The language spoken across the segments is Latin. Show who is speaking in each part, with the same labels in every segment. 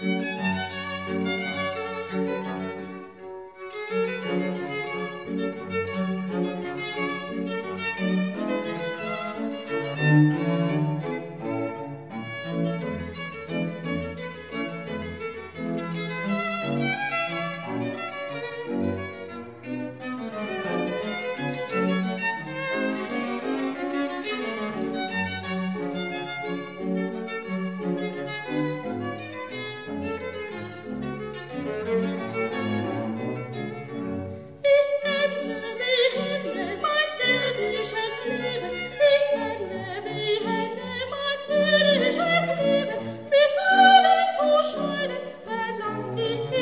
Speaker 1: Música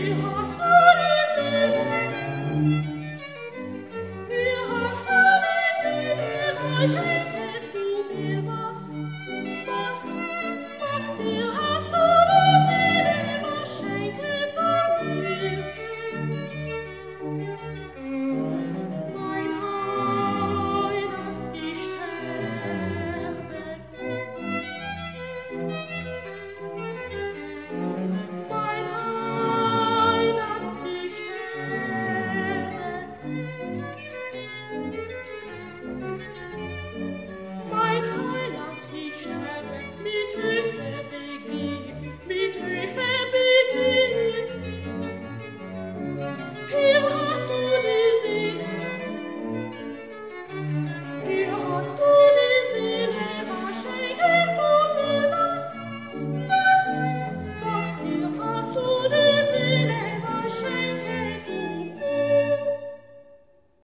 Speaker 1: hast